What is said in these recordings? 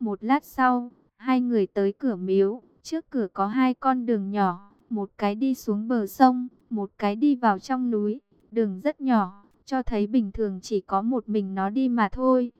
Một lát sau, hai người tới cửa miếu, trước cửa có hai con đường nhỏ, một cái đi xuống bờ sông, một cái đi vào trong núi, đường rất nhỏ, cho thấy bình thường chỉ có một mình nó đi mà thôi.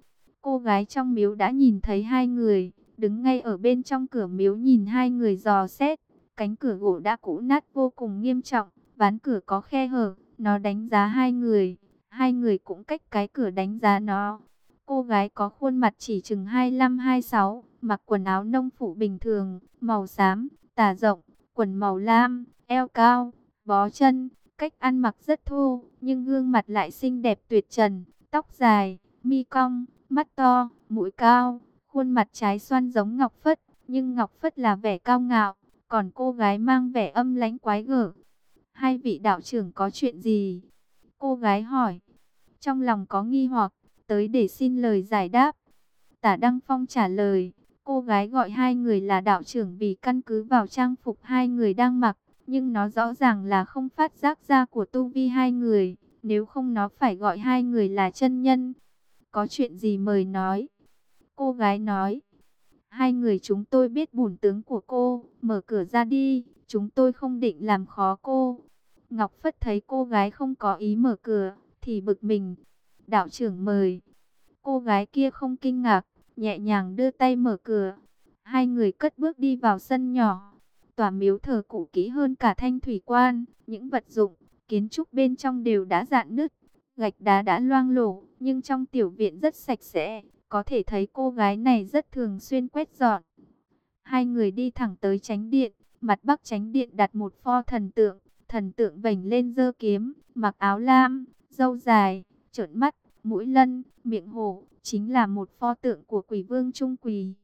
Cô gái trong miếu đã nhìn thấy hai người, đứng ngay ở bên trong cửa miếu nhìn hai người dò xét, cánh cửa gỗ đã cũ nát vô cùng nghiêm trọng, ván cửa có khe hở, nó đánh giá hai người, hai người cũng cách cái cửa đánh giá nó. Cô gái có khuôn mặt chỉ chừng 25-26, mặc quần áo nông phụ bình thường, màu xám, tà rộng, quần màu lam, eo cao, bó chân, cách ăn mặc rất thô, nhưng gương mặt lại xinh đẹp tuyệt trần, tóc dài, mi cong, mắt to, mũi cao, khuôn mặt trái xoan giống Ngọc Phất, nhưng Ngọc Phất là vẻ cao ngạo, còn cô gái mang vẻ âm lãnh quái gở. Hai vị đạo trưởng có chuyện gì? Cô gái hỏi. Trong lòng có nghi hoặc, tới để xin lời giải đáp. Tả Đăng Phong trả lời, cô gái gọi hai người là đạo trưởng vì căn cứ vào trang phục hai người đang mặc, nhưng nó rõ ràng là không phát giác ra của tu vi hai người, nếu không nó phải gọi hai người là chân nhân. Có chuyện gì mời nói? Cô gái nói, hai người chúng tôi biết bổn tướng của cô, mở cửa ra đi, chúng tôi không định làm khó cô. Ngọc Phất thấy cô gái không có ý mở cửa, thì bực mình. Đạo trưởng mời. Cô gái kia không kinh ngạc, nhẹ nhàng đưa tay mở cửa. Hai người cất bước đi vào sân nhỏ. Tòa miếu thờ cũ kỹ hơn cả thanh thủy quan, những vật dụng, kiến trúc bên trong đều đã dạn nứt. Gạch đá đã loang lổ, nhưng trong tiểu viện rất sạch sẽ, có thể thấy cô gái này rất thường xuyên quét dọn. Hai người đi thẳng tới tránh điện, mặt bắc tránh điện đặt một pho thần tượng, thần tượng vảnh lên dơ kiếm, mặc áo lam, râu dài, trợn mắt, mũi lân, miệng hổ, chính là một pho tượng của quỷ vương trung quỳ.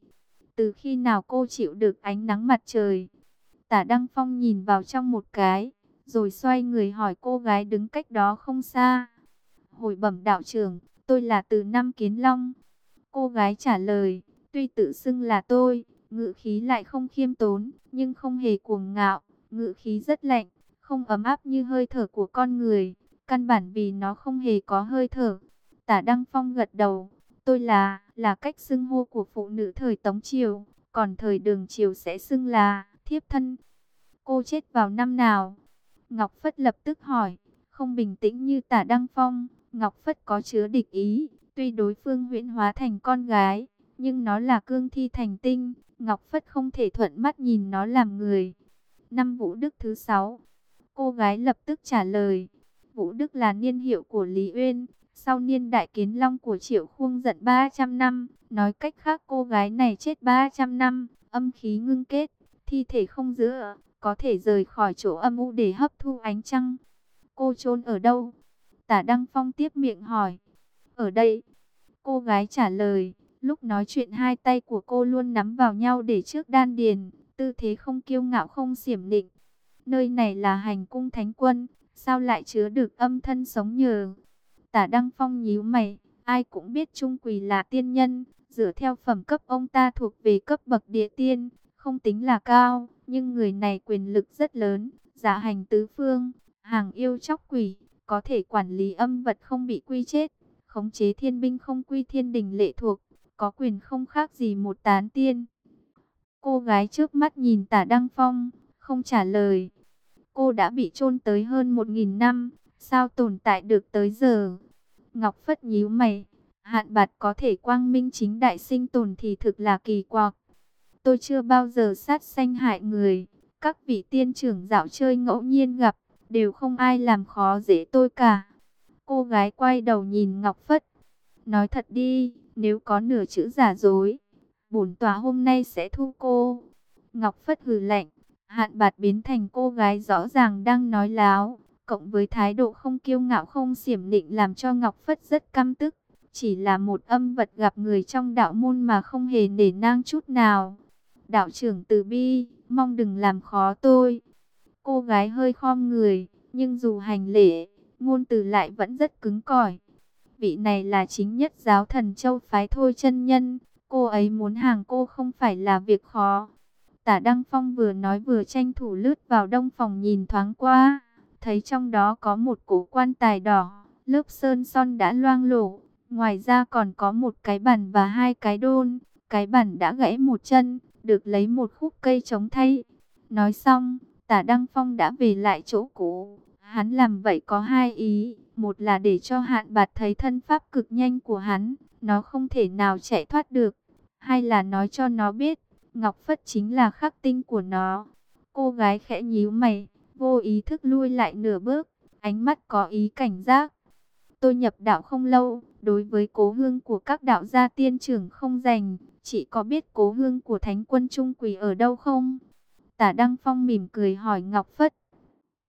Từ khi nào cô chịu được ánh nắng mặt trời? Tả Đăng Phong nhìn vào trong một cái, rồi xoay người hỏi cô gái đứng cách đó không xa. Hồi bẩm đạo trưởng, tôi là từ năm Kiến Long. Cô gái trả lời, tuy tự xưng là tôi, ngự khí lại không khiêm tốn, nhưng không hề cuồng ngạo, ngự khí rất lạnh, không ấm áp như hơi thở của con người, căn bản vì nó không hề có hơi thở. Tả Đăng Phong gật đầu, tôi là, là cách xưng hô của phụ nữ thời Tống Triều, còn thời Đường Triều sẽ xưng là, thiếp thân. Cô chết vào năm nào? Ngọc Phất lập tức hỏi, không bình tĩnh như tả Đăng Phong, Ngọc Phất có chứa địch ý, tuy đối phương huyễn hóa thành con gái, nhưng nó là cương thi thành tinh, Ngọc Phất không thể thuận mắt nhìn nó làm người. Năm Vũ Đức thứ sáu Cô gái lập tức trả lời. Vũ Đức là niên hiệu của Lý Uyên, sau niên đại kiến long của Triệu Khuông giận 300 năm. Nói cách khác cô gái này chết 300 năm, âm khí ngưng kết, thi thể không giữ, có thể rời khỏi chỗ âm u để hấp thu ánh trăng. Cô trốn ở đâu? Tả Đăng Phong tiếp miệng hỏi. Ở đây. Cô gái trả lời. Lúc nói chuyện hai tay của cô luôn nắm vào nhau để trước đan điền. Tư thế không kiêu ngạo không xiểm định Nơi này là hành cung thánh quân, sao lại chứa được âm thân sống nhờ? Tả Đăng Phong nhíu mày, ai cũng biết Trung Quỳ là tiên nhân, dựa theo phẩm cấp ông ta thuộc về cấp bậc địa tiên, không tính là cao, nhưng người này quyền lực rất lớn, giả hành tứ phương, hàng yêu chóc quỷ, có thể quản lý âm vật không bị quy chết, khống chế thiên binh không quy thiên đình lệ thuộc, có quyền không khác gì một tán tiên. Cô gái trước mắt nhìn tả Đăng Phong, không trả lời, Cô đã bị chôn tới hơn một nghìn năm, sao tồn tại được tới giờ? Ngọc Phất nhíu mày, hạn bạt có thể quang minh chính đại sinh tồn thì thực là kỳ quặc. Tôi chưa bao giờ sát sanh hại người, các vị tiên trưởng dạo chơi ngẫu nhiên gặp, đều không ai làm khó dễ tôi cả. Cô gái quay đầu nhìn Ngọc Phất, nói thật đi, nếu có nửa chữ giả dối, bổn tòa hôm nay sẽ thu cô. Ngọc Phất hừ lạnh, Hạn bạt biến thành cô gái rõ ràng đang nói láo, cộng với thái độ không kiêu ngạo không xiểm định làm cho Ngọc Phất rất căm tức. Chỉ là một âm vật gặp người trong đạo môn mà không hề nể nang chút nào. Đạo trưởng từ bi, mong đừng làm khó tôi. Cô gái hơi khom người, nhưng dù hành lễ, ngôn từ lại vẫn rất cứng cỏi. Vị này là chính nhất giáo thần châu phái thôi chân nhân, cô ấy muốn hàng cô không phải là việc khó. Tả Đăng Phong vừa nói vừa tranh thủ lướt vào đông phòng nhìn thoáng qua, thấy trong đó có một cổ quan tài đỏ, lớp sơn son đã loang lổ, ngoài ra còn có một cái bàn và hai cái đôn, cái bàn đã gãy một chân, được lấy một khúc cây chống thay. Nói xong, tả Đăng Phong đã về lại chỗ cũ. Hắn làm vậy có hai ý. Một là để cho hạn bạt thấy thân pháp cực nhanh của hắn, nó không thể nào chạy thoát được. Hai là nói cho nó biết, Ngọc Phất chính là khắc tinh của nó. Cô gái khẽ nhíu mày, vô ý thức lui lại nửa bước, ánh mắt có ý cảnh giác. Tôi nhập đạo không lâu, đối với cố hương của các đạo gia tiên trưởng không dành, chỉ có biết cố hương của thánh quân trung quỷ ở đâu không? Tả Đăng Phong mỉm cười hỏi Ngọc Phất.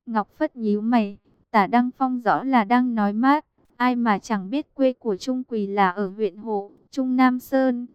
Ngọc Phất nhíu mày, tả Đăng Phong rõ là đang nói mát, ai mà chẳng biết quê của Trung Quỳ là ở huyện Hộ, Trung Nam Sơn.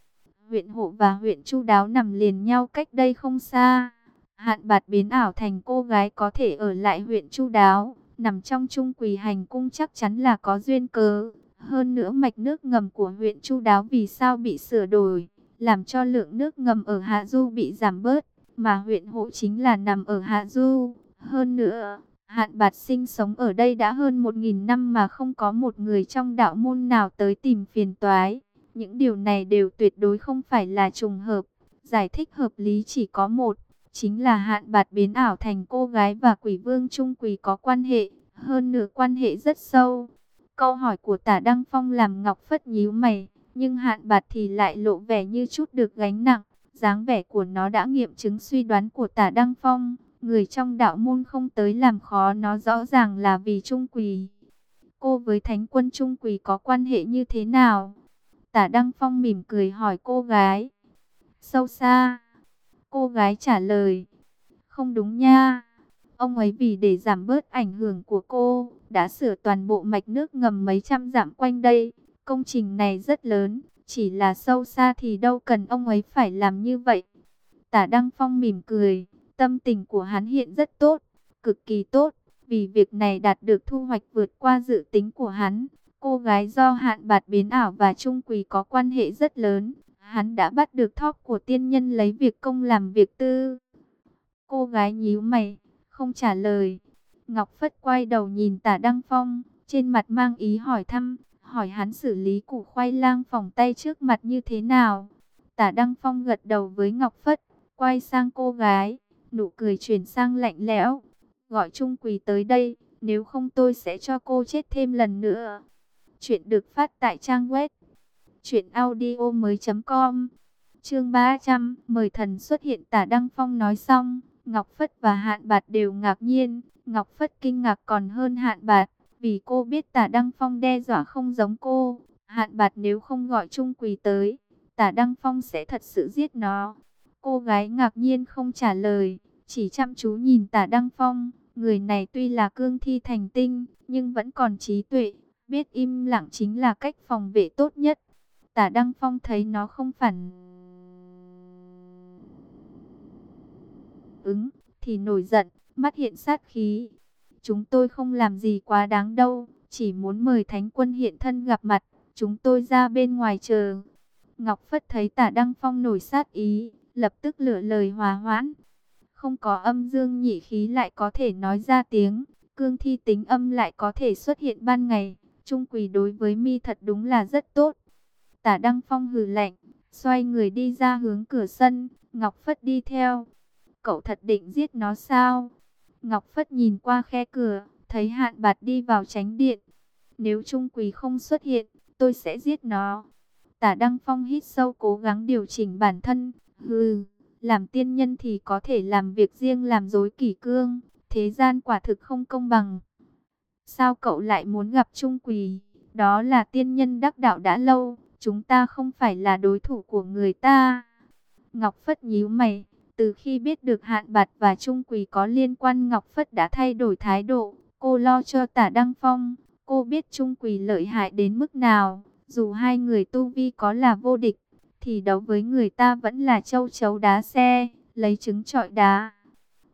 Huyện Hộ và huyện Chu Đáo nằm liền nhau cách đây không xa. Hạn bạt biến ảo thành cô gái có thể ở lại huyện Chu Đáo, nằm trong Trung Quỳ hành cung chắc chắn là có duyên cớ. Hơn nữa mạch nước ngầm của huyện Chu Đáo vì sao bị sửa đổi, làm cho lượng nước ngầm ở Hạ Du bị giảm bớt, mà huyện Hộ chính là nằm ở Hạ Du. Hơn nữa, hạn bạt sinh sống ở đây đã hơn một nghìn năm mà không có một người trong đạo môn nào tới tìm phiền toái. Những điều này đều tuyệt đối không phải là trùng hợp. Giải thích hợp lý chỉ có một, chính là hạn bạt biến ảo thành cô gái và quỷ vương trung quỷ có quan hệ, hơn nữa quan hệ rất sâu. Câu hỏi của tả Đăng Phong làm Ngọc Phất nhíu mày, nhưng hạn bạt thì lại lộ vẻ như chút được gánh nặng. dáng vẻ của nó đã nghiệm chứng suy đoán của tả Đăng Phong. Người trong đạo môn không tới làm khó nó rõ ràng là vì trung quỳ. Cô với thánh quân trung quỳ có quan hệ như thế nào? Tả Đăng Phong mỉm cười hỏi cô gái. Sâu xa. Cô gái trả lời. Không đúng nha. Ông ấy vì để giảm bớt ảnh hưởng của cô, đã sửa toàn bộ mạch nước ngầm mấy trăm dặm quanh đây. Công trình này rất lớn, chỉ là sâu xa thì đâu cần ông ấy phải làm như vậy. Tả Đăng Phong mỉm cười, tâm tình của hắn hiện rất tốt, cực kỳ tốt. Vì việc này đạt được thu hoạch vượt qua dự tính của hắn. Cô gái do hạn bạt biến ảo và trung quỳ có quan hệ rất lớn. Hắn đã bắt được thóp của tiên nhân lấy việc công làm việc tư. Cô gái nhíu mày, không trả lời. Ngọc Phất quay đầu nhìn tả Đăng Phong, trên mặt mang ý hỏi thăm, hỏi hắn xử lý củ khoai lang phòng tay trước mặt như thế nào. Tả Đăng Phong gật đầu với Ngọc Phất, quay sang cô gái, nụ cười chuyển sang lạnh lẽo. Gọi Trung Quỳ tới đây, nếu không tôi sẽ cho cô chết thêm lần nữa. Chuyện được phát tại trang web truyệnaudiomoi.com. Chương 300, mời thần xuất hiện Tả Đăng Phong nói xong, Ngọc Phất và Hạn Bạt đều ngạc nhiên, Ngọc Phất kinh ngạc còn hơn Hạn Bạt, vì cô biết Tả Đăng Phong đe dọa không giống cô, Hạn Bạt nếu không gọi Trung Quỳ tới, Tả Đăng Phong sẽ thật sự giết nó. Cô gái ngạc nhiên không trả lời, chỉ chăm chú nhìn Tả Đăng Phong, người này tuy là cương thi thành tinh, nhưng vẫn còn trí tuệ, biết im lặng chính là cách phòng vệ tốt nhất. Tả Đăng Phong thấy nó không phản ứng, thì nổi giận, mắt hiện sát khí. Chúng tôi không làm gì quá đáng đâu, chỉ muốn mời Thánh Quân hiện thân gặp mặt, chúng tôi ra bên ngoài chờ. Ngọc Phất thấy tả Đăng Phong nổi sát ý, lập tức lựa lời hòa hoãn. Không có âm dương nhị khí lại có thể nói ra tiếng, cương thi tính âm lại có thể xuất hiện ban ngày. Trung quỳ đối với mi thật đúng là rất tốt. Tả Đăng Phong hừ lạnh, xoay người đi ra hướng cửa sân, Ngọc Phất đi theo. Cậu thật định giết nó sao? Ngọc Phất nhìn qua khe cửa, thấy hạn bạt đi vào tránh điện. Nếu Trung quỳ không xuất hiện, tôi sẽ giết nó. Tả Đăng Phong hít sâu cố gắng điều chỉnh bản thân. Hừ, làm tiên nhân thì có thể làm việc riêng làm dối kỷ cương. Thế gian quả thực không công bằng. Sao cậu lại muốn gặp Trung Quỳ? Đó là tiên nhân đắc đạo đã lâu. Chúng ta không phải là đối thủ của người ta. Ngọc Phất nhíu mày. Từ khi biết được hạn bạt và Trung Quỳ có liên quan Ngọc Phất đã thay đổi thái độ. Cô lo cho tả Đăng Phong. Cô biết Trung Quỳ lợi hại đến mức nào. Dù hai người tu vi có là vô địch, thì đấu với người ta vẫn là châu chấu đá xe, lấy trứng trọi đá.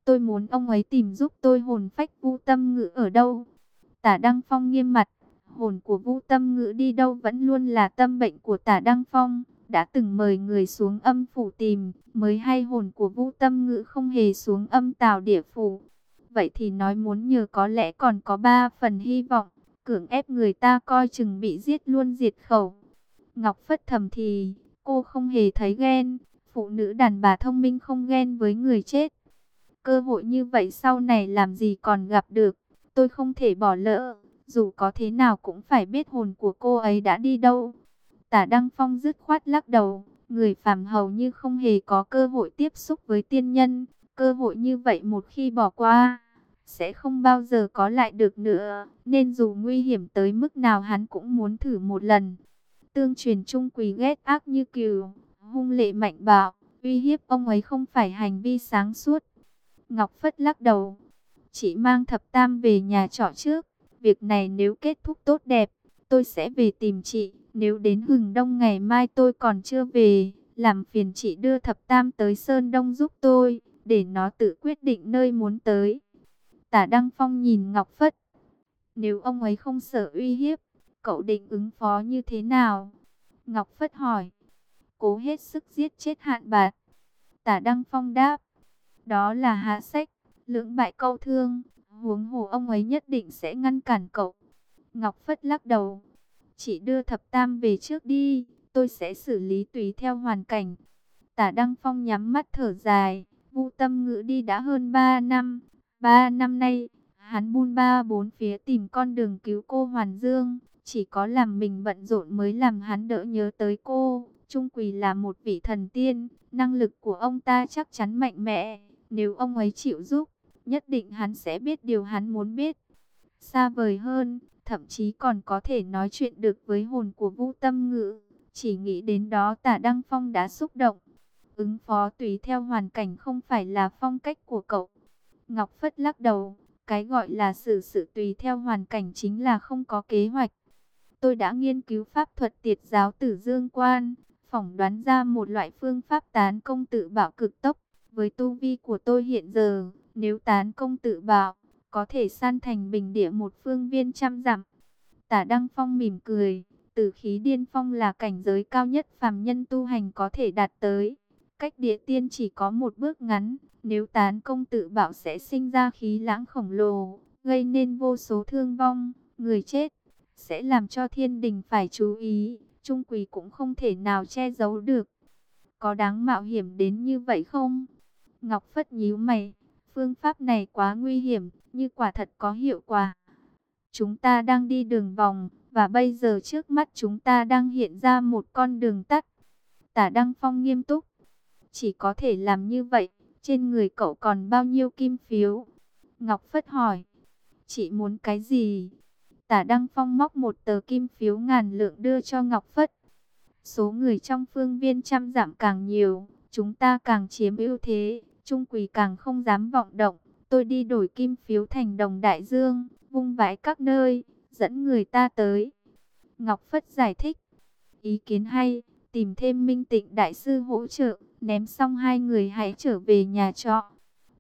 Tôi muốn ông ấy tìm giúp tôi hồn phách vu tâm ngữ ở đâu. Tả Đăng Phong nghiêm mặt, hồn của vu tâm ngữ đi đâu vẫn luôn là tâm bệnh của tả Đăng Phong. Đã từng mời người xuống âm phủ tìm, mới hay hồn của vu tâm ngữ không hề xuống âm tào địa phủ. Vậy thì nói muốn nhờ có lẽ còn có ba phần hy vọng cưỡng ép người ta coi chừng bị giết luôn diệt khẩu. Ngọc Phất thầm thì, Cô không hề thấy ghen, phụ nữ đàn bà thông minh không ghen với người chết. Cơ hội như vậy sau này làm gì còn gặp được, tôi không thể bỏ lỡ, dù có thế nào cũng phải biết hồn của cô ấy đã đi đâu. Tả Đăng Phong dứt khoát lắc đầu, người phàm hầu như không hề có cơ hội tiếp xúc với tiên nhân, cơ hội như vậy một khi bỏ qua, sẽ không bao giờ có lại được nữa, nên dù nguy hiểm tới mức nào hắn cũng muốn thử một lần. Tương truyền trung quỷ ghét ác như cừu, hung lệ mạnh bạo, uy hiếp ông ấy không phải hành vi sáng suốt. Ngọc Phất lắc đầu, chỉ mang thập tam về nhà trọ trước, việc này nếu kết thúc tốt đẹp, tôi sẽ về tìm chị. Nếu đến hừng đông ngày mai tôi còn chưa về, làm phiền chị đưa thập tam tới Sơn Đông giúp tôi, để nó tự quyết định nơi muốn tới. Tả Đăng Phong nhìn Ngọc Phất. Nếu ông ấy không sợ uy hiếp, cậu định ứng phó như thế nào? Ngọc Phất hỏi. Cố hết sức giết chết hạn bạt. Tả Đăng Phong đáp. Đó là hạ sách, lưỡng bại câu thương. Huống hồ ông ấy nhất định sẽ ngăn cản cậu. Ngọc Phất lắc đầu. Chỉ đưa thập tam về trước đi, tôi sẽ xử lý tùy theo hoàn cảnh. Tả Đăng Phong nhắm mắt thở dài, Vu Tâm Ngữ đi đã hơn 3 năm. 3 năm nay, hắn buôn ba bốn phía tìm con đường cứu cô Hoàn Dương. Chỉ có làm mình bận rộn mới làm hắn đỡ nhớ tới cô. Trung Quỳ là một vị thần tiên, năng lực của ông ta chắc chắn mạnh mẽ. Nếu ông ấy chịu giúp, nhất định hắn sẽ biết điều hắn muốn biết. Xa vời hơn, thậm chí còn có thể nói chuyện được với hồn của vũ Tâm Ngữ. Chỉ nghĩ đến đó Tả Đăng Phong đã xúc động. Ứng phó tùy theo hoàn cảnh không phải là phong cách của cậu. Ngọc Phất lắc đầu, cái gọi là xử sự tùy theo hoàn cảnh chính là không có kế hoạch. Tôi đã nghiên cứu pháp thuật tiệt giáo tử dương quan, phỏng đoán ra một loại phương pháp tán công tự bảo cực tốc. Với tu vi của tôi hiện giờ, nếu tán công tự bảo, có thể san thành bình địa một phương viên trăm dặm. Tả Đăng Phong mỉm cười, tử khí điên phong là cảnh giới cao nhất phàm nhân tu hành có thể đạt tới. Cách địa tiên chỉ có một bước ngắn, nếu tán công tự bảo sẽ sinh ra khí lãng khổng lồ, gây nên vô số thương vong, người chết, sẽ làm cho thiên đình phải chú ý, trung quỳ cũng không thể nào che giấu được. Có đáng mạo hiểm đến như vậy không? Ngọc Phất nhíu mày, phương pháp này quá nguy hiểm, như quả thật có hiệu quả. Chúng ta đang đi đường vòng, và bây giờ trước mắt chúng ta đang hiện ra một con đường tắt. Tả Đăng Phong nghiêm túc. Chỉ có thể làm như vậy, trên người cậu còn bao nhiêu kim phiếu? Ngọc Phất hỏi. Chị muốn cái gì? Tả Đăng Phong móc một tờ kim phiếu ngàn lượng đưa cho Ngọc Phất. Số người trong phương viên trăm giảm càng nhiều, chúng ta càng chiếm ưu thế, Trung Quỳ càng không dám vọng động. Tôi đi đổi kim phiếu thành đồng đại dương, vung vãi các nơi, dẫn người ta tới. Ngọc Phất giải thích, ý kiến hay, tìm thêm minh tịnh đại sư hỗ trợ, ném xong hai người hãy trở về nhà trọ.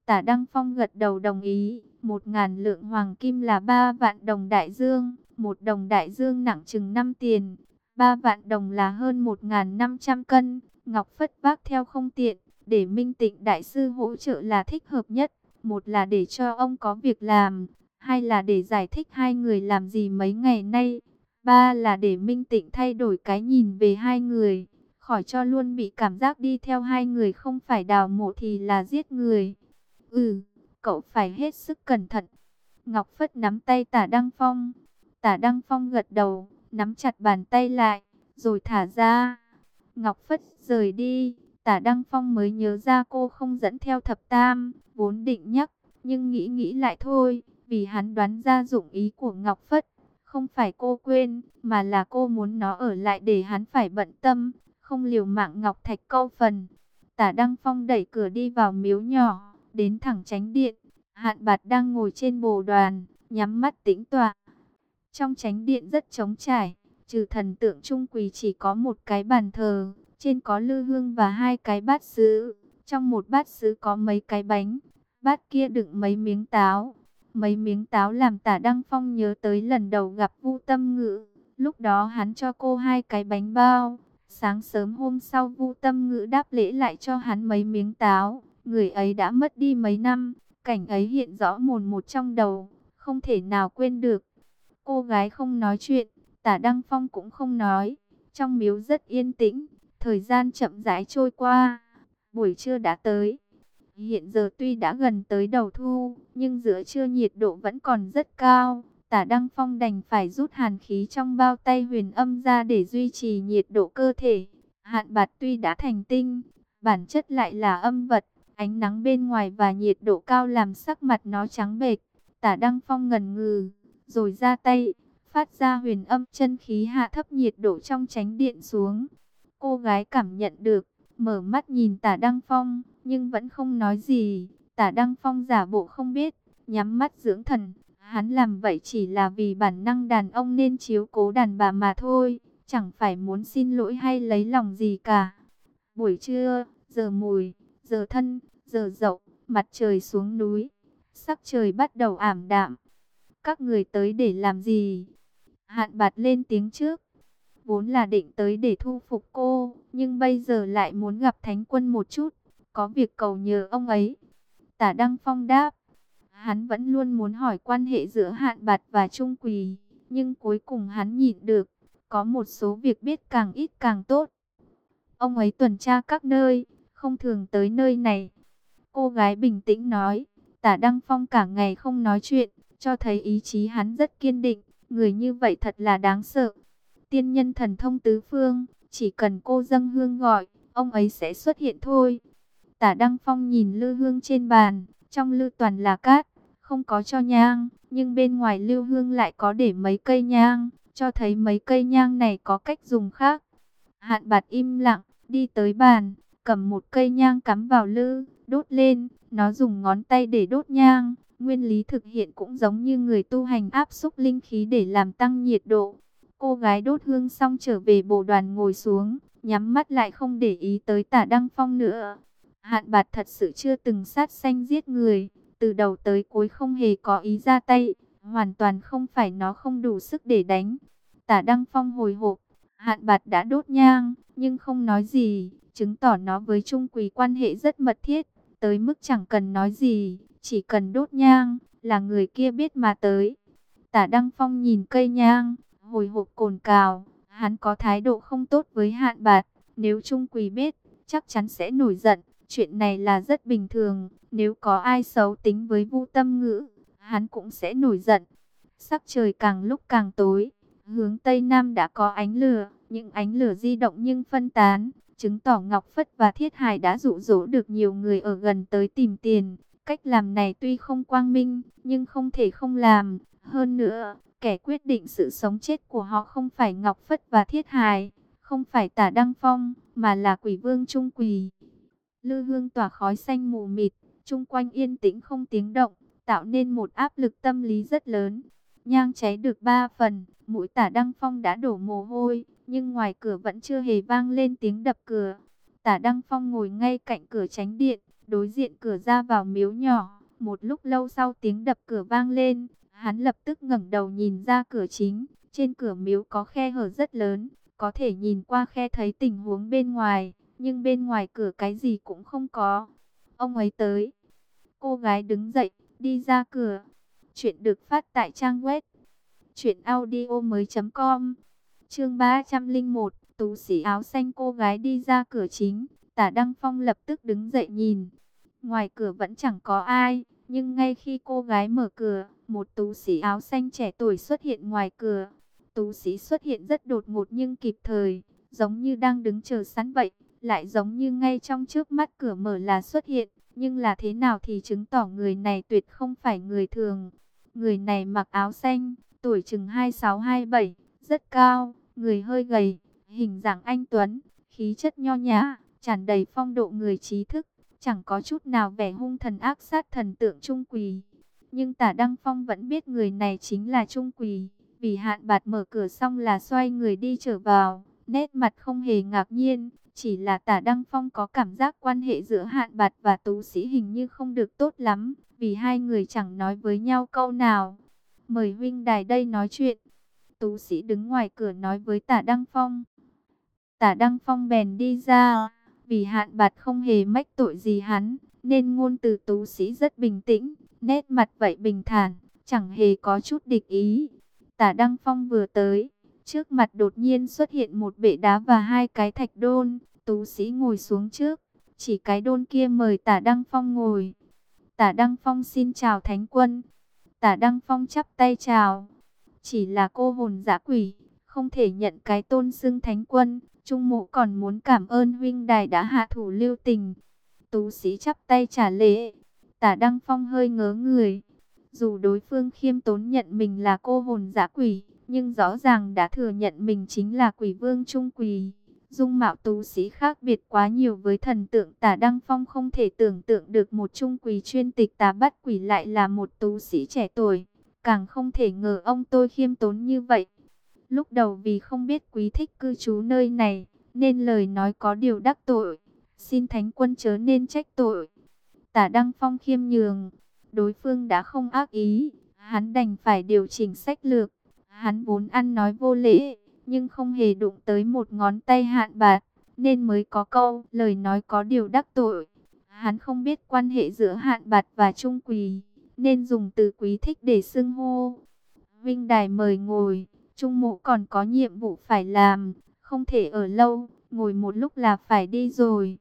Tả Đăng Phong gật đầu đồng ý, một ngàn lượng hoàng kim là ba vạn đồng đại dương, một đồng đại dương nặng chừng năm tiền, ba vạn đồng là hơn một ngàn năm trăm cân, Ngọc Phất vác theo không tiện, để minh tịnh đại sư hỗ trợ là thích hợp nhất. Một là để cho ông có việc làm, hai là để giải thích hai người làm gì mấy ngày nay, ba là để Minh Tịnh thay đổi cái nhìn về hai người, khỏi cho luôn bị cảm giác đi theo hai người không phải đào mộ thì là giết người. Ừ, cậu phải hết sức cẩn thận. Ngọc Phất nắm tay tả Đăng Phong, tả Đăng Phong gật đầu, nắm chặt bàn tay lại, rồi thả ra. Ngọc Phất rời đi, tả Đăng Phong mới nhớ ra cô không dẫn theo thập tam, vốn định nhắc, nhưng nghĩ nghĩ lại thôi, vì hắn đoán ra dụng ý của Ngọc Phất. Không phải cô quên, mà là cô muốn nó ở lại để hắn phải bận tâm, không liều mạng Ngọc Thạch câu phần. Tả Đăng Phong đẩy cửa đi vào miếu nhỏ, đến thẳng tránh điện. Hạn bạt đang ngồi trên bồ đoàn, nhắm mắt tĩnh tọa. Trong tránh điện rất trống trải, trừ thần tượng trung quỳ chỉ có một cái bàn thờ, trên có lư hương và hai cái bát sứ. Trong một bát sứ có mấy cái bánh, bát kia đựng mấy miếng táo. Mấy miếng táo làm tả Đăng Phong nhớ tới lần đầu gặp Vu Tâm Ngữ. Lúc đó hắn cho cô hai cái bánh bao. Sáng sớm hôm sau Vu Tâm Ngữ đáp lễ lại cho hắn mấy miếng táo. Người ấy đã mất đi mấy năm. Cảnh ấy hiện rõ mồn một trong đầu. Không thể nào quên được. Cô gái không nói chuyện. Tả Đăng Phong cũng không nói. Trong miếu rất yên tĩnh. Thời gian chậm rãi trôi qua, buổi trưa đã tới. Hiện giờ tuy đã gần tới đầu thu, nhưng giữa trưa nhiệt độ vẫn còn rất cao. Tả Đăng Phong đành phải rút hàn khí trong bao tay huyền âm ra để duy trì nhiệt độ cơ thể. Hạn bạt tuy đã thành tinh, bản chất lại là âm vật. Ánh nắng bên ngoài và nhiệt độ cao làm sắc mặt nó trắng bệch. Tả Đăng Phong ngần ngừ, rồi ra tay, phát ra huyền âm chân khí hạ thấp nhiệt độ trong tránh điện xuống. Cô gái cảm nhận được, mở mắt nhìn tả Đăng Phong, nhưng vẫn không nói gì. Tả Đăng Phong giả bộ không biết, nhắm mắt dưỡng thần. Hắn làm vậy chỉ là vì bản năng đàn ông nên chiếu cố đàn bà mà thôi, chẳng phải muốn xin lỗi hay lấy lòng gì cả. Buổi trưa, giờ mùi, giờ thân, giờ dậu, mặt trời xuống núi, sắc trời bắt đầu ảm đạm. Các người tới để làm gì? Hạn bạt lên tiếng trước. Vốn là định tới để thu phục cô, nhưng bây giờ lại muốn gặp thánh quân một chút, có việc cầu nhờ ông ấy. Tả Đăng Phong đáp, hắn vẫn luôn muốn hỏi quan hệ giữa hạn bạt và trung quỳ, nhưng cuối cùng hắn nhìn được, có một số việc biết càng ít càng tốt. Ông ấy tuần tra các nơi, không thường tới nơi này. Cô gái bình tĩnh nói, tả Đăng Phong cả ngày không nói chuyện, cho thấy ý chí hắn rất kiên định, người như vậy thật là đáng sợ. Tiên nhân thần thông tứ phương, chỉ cần cô dâng hương gọi, ông ấy sẽ xuất hiện thôi. Tả Đăng Phong nhìn lư hương trên bàn, trong lư toàn là cát, không có cho nhang, nhưng bên ngoài lưu hương lại có để mấy cây nhang, cho thấy mấy cây nhang này có cách dùng khác. Hạn bạt im lặng, đi tới bàn, cầm một cây nhang cắm vào lư, đốt lên, nó dùng ngón tay để đốt nhang. Nguyên lý thực hiện cũng giống như người tu hành áp xúc linh khí để làm tăng nhiệt độ. Cô gái đốt hương xong trở về bồ đoàn ngồi xuống, nhắm mắt lại không để ý tới tả Đăng Phong nữa. Hạn bạt thật sự chưa từng sát sanh giết người, từ đầu tới cuối không hề có ý ra tay, hoàn toàn không phải nó không đủ sức để đánh. Tả Đăng Phong hồi hộp, hạn bạt đã đốt nhang, nhưng không nói gì, chứng tỏ nó với Trung Quỳ quan hệ rất mật thiết, tới mức chẳng cần nói gì, chỉ cần đốt nhang, là người kia biết mà tới. Tả Đăng Phong nhìn cây nhang, hồi hộp cồn cào, hắn có thái độ không tốt với hạn bạt, nếu Trung Quỳ biết, chắc chắn sẽ nổi giận, chuyện này là rất bình thường, nếu có ai xấu tính với Vu Tâm Ngữ, hắn cũng sẽ nổi giận. Sắc trời càng lúc càng tối, hướng Tây Nam đã có ánh lửa, những ánh lửa di động nhưng phân tán, chứng tỏ Ngọc Phất và Thiết Hải đã dụ dỗ được nhiều người ở gần tới tìm tiền. Cách làm này tuy không quang minh, nhưng không thể không làm. Hơn nữa, kẻ quyết định sự sống chết của họ không phải Ngọc Phất và Thiết Hải, không phải Tả Đăng Phong, mà là quỷ vương Trung Quỳ. Lư hương tỏa khói xanh mù mịt, chung quanh yên tĩnh không tiếng động, tạo nên một áp lực tâm lý rất lớn. Nhang cháy được ba phần, mũi tả Đăng Phong đã đổ mồ hôi, nhưng ngoài cửa vẫn chưa hề vang lên tiếng đập cửa. Tả Đăng Phong ngồi ngay cạnh cửa tránh điện, đối diện cửa ra vào miếu nhỏ. Một lúc lâu sau tiếng đập cửa vang lên, hắn lập tức ngẩng đầu nhìn ra cửa chính. Trên cửa miếu có khe hở rất lớn, có thể nhìn qua khe thấy tình huống bên ngoài, nhưng bên ngoài cửa cái gì cũng không có. Ông ấy tới. Cô gái đứng dậy, đi ra cửa. Chuyện được phát tại trang web truyệnaudiomoi.com. Chương 301, tú sĩ áo xanh cô gái đi ra cửa chính, Tả Đăng Phong lập tức đứng dậy nhìn. Ngoài cửa vẫn chẳng có ai, nhưng ngay khi cô gái mở cửa, một tú sĩ áo xanh trẻ tuổi xuất hiện ngoài cửa. Tú sĩ xuất hiện rất đột ngột nhưng kịp thời, giống như đang đứng chờ sẵn vậy, lại giống như ngay trong trước mắt cửa mở là xuất hiện, nhưng là thế nào thì chứng tỏ người này tuyệt không phải người thường. Người này mặc áo xanh, tuổi chừng 26-27, rất cao, người hơi gầy, hình dạng anh tuấn, khí chất nho nhã, tràn đầy phong độ người trí thức, chẳng có chút nào vẻ hung thần ác sát thần tượng Trung Quỳ. Nhưng Tả Đăng Phong vẫn biết người này chính là Trung Quỳ, vì hạn bạt mở cửa xong là xoay người đi trở vào, nét mặt không hề ngạc nhiên, chỉ là Tả Đăng Phong có cảm giác quan hệ giữa hạn bạt và tú sĩ hình như không được tốt lắm, vì hai người chẳng nói với nhau câu nào. Mời huynh đài đây nói chuyện. Tú sĩ đứng ngoài cửa nói với tả Đăng Phong. Tả Đăng Phong bèn đi ra, vì hạn bạt không hề mách tội gì hắn, nên ngôn từ tú sĩ rất bình tĩnh, nét mặt vậy bình thản, chẳng hề có chút địch ý. Tả Đăng Phong vừa tới, trước mặt đột nhiên xuất hiện một bệ đá và hai cái thạch đôn, Tú sĩ ngồi xuống trước, chỉ cái đôn kia mời tả Đăng Phong ngồi. Tả Đăng Phong xin chào Thánh Quân. Tả Đăng Phong chắp tay chào. Chỉ là cô hồn dã quỷ, không thể nhận cái tôn xưng Thánh Quân. Trung mộ còn muốn cảm ơn huynh đài đã hạ thủ lưu tình. Tú sĩ chắp tay trả lễ. Tả Đăng Phong hơi ngớ người. Dù đối phương khiêm tốn nhận mình là cô hồn dã quỷ, nhưng rõ ràng đã thừa nhận mình chính là quỷ vương trung quỷ. Dung mạo tú sĩ khác biệt quá nhiều với thần tượng tả Đăng Phong không thể tưởng tượng được một trung quỷ chuyên tịch tà bắt quỷ lại là một tú sĩ trẻ tuổi. Càng không thể ngờ ông tôi khiêm tốn như vậy. Lúc đầu vì không biết quý thích cư trú nơi này, nên lời nói có điều đắc tội. Xin thánh quân chớ nên trách tội. Tả Đăng Phong khiêm nhường, đối phương đã không ác ý, hắn đành phải điều chỉnh sách lược. Hắn vốn ăn nói vô lễ, nhưng không hề đụng tới một ngón tay hạn bạc, nên mới có câu lời nói có điều đắc tội. Hắn không biết quan hệ giữa hạn bạc và trung quỳ, nên dùng từ quý thích để xưng hô. Vinh Đài mời ngồi, trung mộ còn có nhiệm vụ phải làm, không thể ở lâu, ngồi một lúc là phải đi rồi.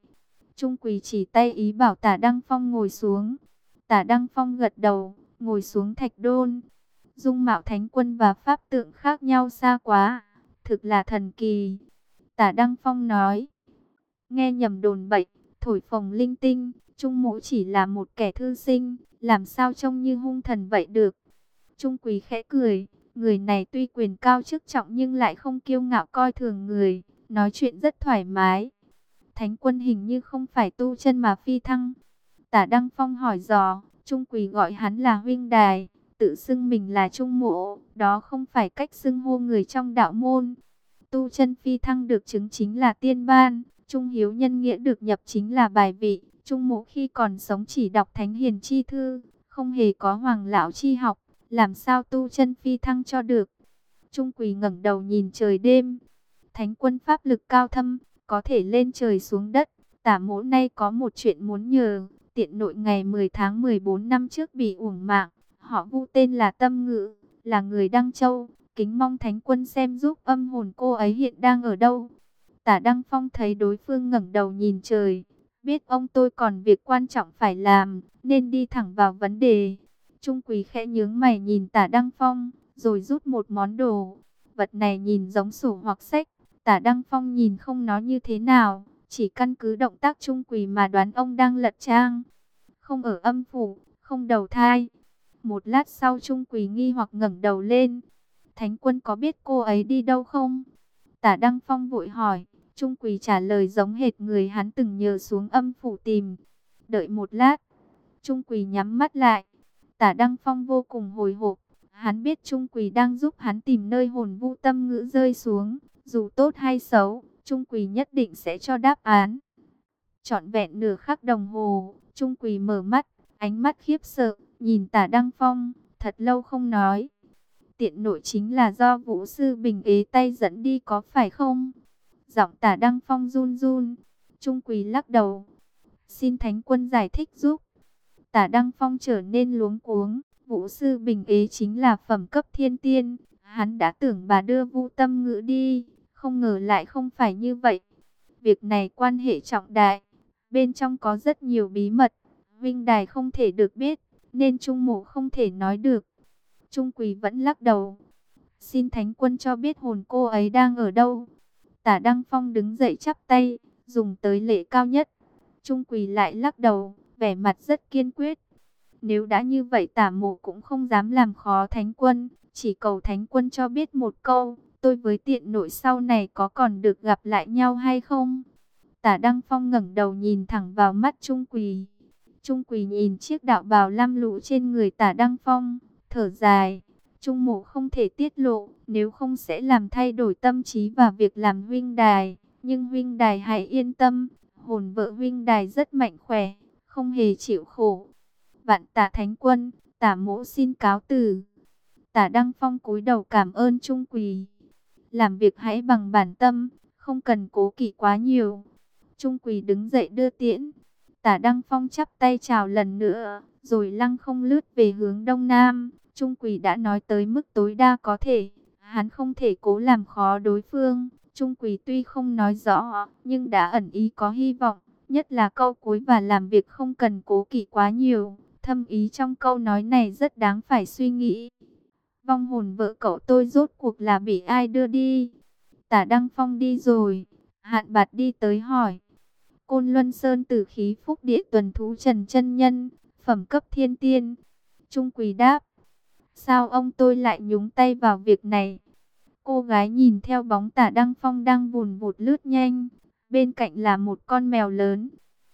Trung quỳ chỉ tay ý bảo tả Đăng Phong ngồi xuống. Tả Đăng Phong gật đầu, ngồi xuống thạch đôn. Dung mạo thánh quân và pháp tượng khác nhau xa quá thực là thần kỳ. Tả Đăng Phong nói, nghe nhầm đồn bậy, thổi phồng linh tinh, Trung Mộ chỉ là một kẻ thư sinh, làm sao trông như hung thần vậy được. Trung quỳ khẽ cười, người này tuy quyền cao chức trọng nhưng lại không kiêu ngạo coi thường người, nói chuyện rất thoải mái. Thánh quân hình như không phải tu chân mà phi thăng. Tả Đăng Phong hỏi dò, Trung quỳ gọi hắn là huynh đài tự xưng mình là trung mộ, đó không phải cách xưng hô người trong đạo môn. Tu chân phi thăng được chứng chính là tiên ban, trung hiếu nhân nghĩa được nhập chính là bài vị, trung mộ khi còn sống chỉ đọc thánh hiền chi thư, không hề có hoàng lão chi học, làm sao tu chân phi thăng cho được. Trung quỳ ngẩng đầu nhìn trời đêm, thánh quân pháp lực cao thâm, có thể lên trời xuống đất, tả mỗ nay có một chuyện muốn nhờ, tiện nội ngày 10 tháng 14 năm trước bị uổng mạng, Họ vu tên là Tâm Ngữ, là người Đăng Châu, kính mong Thánh Quân xem giúp âm hồn cô ấy hiện đang ở đâu. Tả Đăng Phong thấy đối phương ngẩng đầu nhìn trời, biết ông tôi còn việc quan trọng phải làm, nên đi thẳng vào vấn đề. Trung quỳ khẽ nhướng mày nhìn Tả Đăng Phong, rồi rút một món đồ. Vật này nhìn giống sổ hoặc sách, Tả Đăng Phong nhìn không nói như thế nào, chỉ căn cứ động tác Trung quỳ mà đoán ông đang lật trang. Không ở âm phủ, không đầu thai, một lát sau Trung Quỳ nghi hoặc ngẩng đầu lên. Thánh quân có biết cô ấy đi đâu không? Tả Đăng Phong vội hỏi. Trung Quỳ trả lời giống hệt người hắn từng nhờ xuống âm phủ tìm. Đợi một lát. Trung Quỳ nhắm mắt lại. Tả Đăng Phong vô cùng hồi hộp. Hắn biết Trung Quỳ đang giúp hắn tìm nơi hồn vu tâm ngữ rơi xuống. Dù tốt hay xấu, Trung Quỳ nhất định sẽ cho đáp án. Chọn vẹn nửa khắc đồng hồ, Trung Quỳ mở mắt, ánh mắt khiếp sợ, nhìn tả Đăng Phong, thật lâu không nói. Tiện nội chính là do vũ sư bình ế tay dẫn đi có phải không? Giọng tả Đăng Phong run run, Trung Quỳ lắc đầu. Xin Thánh Quân giải thích giúp. Tả Đăng Phong trở nên luống cuống, vũ sư bình ế chính là phẩm cấp thiên tiên. Hắn đã tưởng bà đưa vũ tâm ngữ đi, không ngờ lại không phải như vậy. Việc này quan hệ trọng đại, bên trong có rất nhiều bí mật, Vinh Đài không thể được biết nên Trung Mộ không thể nói được. Trung Quỳ vẫn lắc đầu. Xin Thánh Quân cho biết hồn cô ấy đang ở đâu. Tả Đăng Phong đứng dậy chắp tay, dùng tới lễ cao nhất. Trung Quỳ lại lắc đầu, vẻ mặt rất kiên quyết. Nếu đã như vậy tả mộ cũng không dám làm khó Thánh Quân, chỉ cầu Thánh Quân cho biết một câu, tôi với tiện nội sau này có còn được gặp lại nhau hay không? Tả Đăng Phong ngẩng đầu nhìn thẳng vào mắt Trung Quỳ. Trung Quỳ nhìn chiếc đạo bào lam lũ trên người tả Đăng Phong, thở dài. Trung mộ không thể tiết lộ, nếu không sẽ làm thay đổi tâm trí và việc làm huynh đài. Nhưng huynh đài hãy yên tâm, hồn vợ huynh đài rất mạnh khỏe, không hề chịu khổ. Vạn tả thánh quân, tả mỗ xin cáo từ. Tả Đăng Phong cúi đầu cảm ơn Trung Quỳ. Làm việc hãy bằng bản tâm, không cần cố kỵ quá nhiều. Trung Quỳ đứng dậy đưa tiễn, Tả Đăng Phong chắp tay chào lần nữa, rồi lăng không lướt về hướng đông nam. Trung quỳ đã nói tới mức tối đa có thể, hắn không thể cố làm khó đối phương, Trung Quỳ tuy không nói rõ, nhưng đã ẩn ý có hy vọng, nhất là câu cuối và làm việc không cần cố kỵ quá nhiều. Thâm ý trong câu nói này rất đáng phải suy nghĩ. Vong hồn vợ cậu tôi rốt cuộc là bị ai đưa đi? Tả Đăng Phong đi rồi. Hạn bạt đi tới hỏi. Côn Luân Sơn tử khí phúc địa tuần thú Trần chân Nhân, phẩm cấp thiên tiên. Trung Quỳ đáp. Sao ông tôi lại nhúng tay vào việc này? Cô gái nhìn theo bóng tả Đăng Phong đang vùn vụt lướt nhanh. Bên cạnh là một con mèo lớn.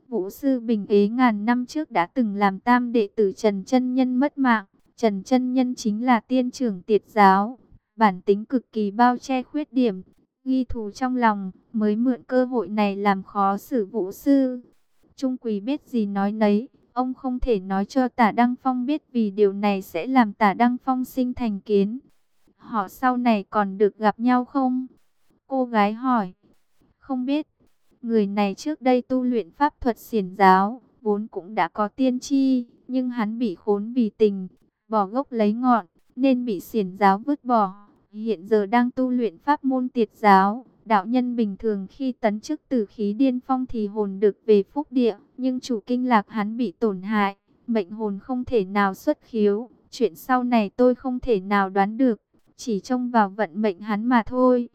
Vũ sư Bình Ế ngàn năm trước đã từng làm tam đệ tử Trần chân Nhân mất mạng. Trần chân Nhân chính là tiên trưởng tiệt giáo. Bản tính cực kỳ bao che khuyết điểm. Ghi thù trong lòng, mới mượn cơ hội này làm khó xử vũ sư. Trung Quỳ biết gì nói nấy. Ông không thể nói cho tả Đăng Phong biết vì điều này sẽ làm tả Đăng Phong sinh thành kiến. Họ sau này còn được gặp nhau không? Cô gái hỏi. Không biết. Người này trước đây tu luyện pháp thuật xiển giáo, vốn cũng đã có tiên tri, nhưng hắn bị khốn vì tình, bỏ gốc lấy ngọn, nên bị xiển giáo vứt bỏ. Hiện giờ đang tu luyện pháp môn tiệt giáo, đạo nhân bình thường khi tấn chức từ khí điên phong thì hồn được về phúc địa, nhưng chủ kinh lạc hắn bị tổn hại, mệnh hồn không thể nào xuất khiếu. Chuyện sau này tôi không thể nào đoán được, chỉ trông vào vận mệnh hắn mà thôi.